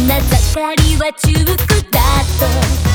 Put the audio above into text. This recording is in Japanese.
んな盛りは中腹だと。